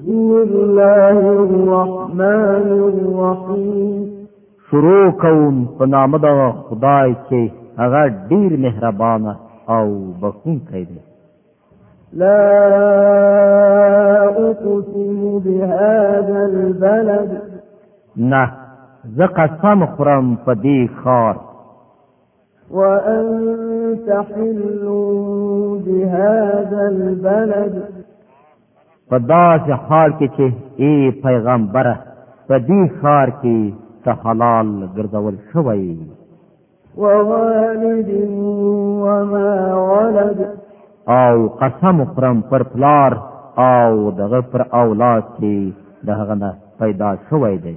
بسم الله الرحمن الرحیم شروع کوم په نام د خدای چې هغه ډیر مهربان او بخښونکی دی لا اقسم بهذا البلد نه زه قسم خورم په دې ښار وأنت حل بهذا البلد په داسې حال کې چې ای پیغمبره په دې ښار کې ته حلال ګرځول شوی ووالد وما ولد او قسم خورم پر پلار او دغه پر اولاد چې دغه نه پیدا شوی دی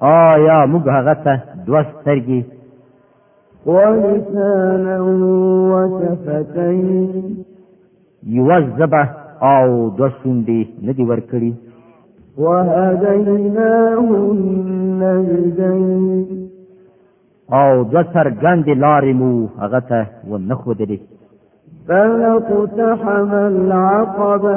آیا موږ هغه ته دوه سترګې ولسانا وشفتين یوه ژبه او دوه شونډې نه دي ورکړي وهديناه النجدين او دوه څرګندې لارې مو هغه ته ونه ښودلې فلقتحم العقبه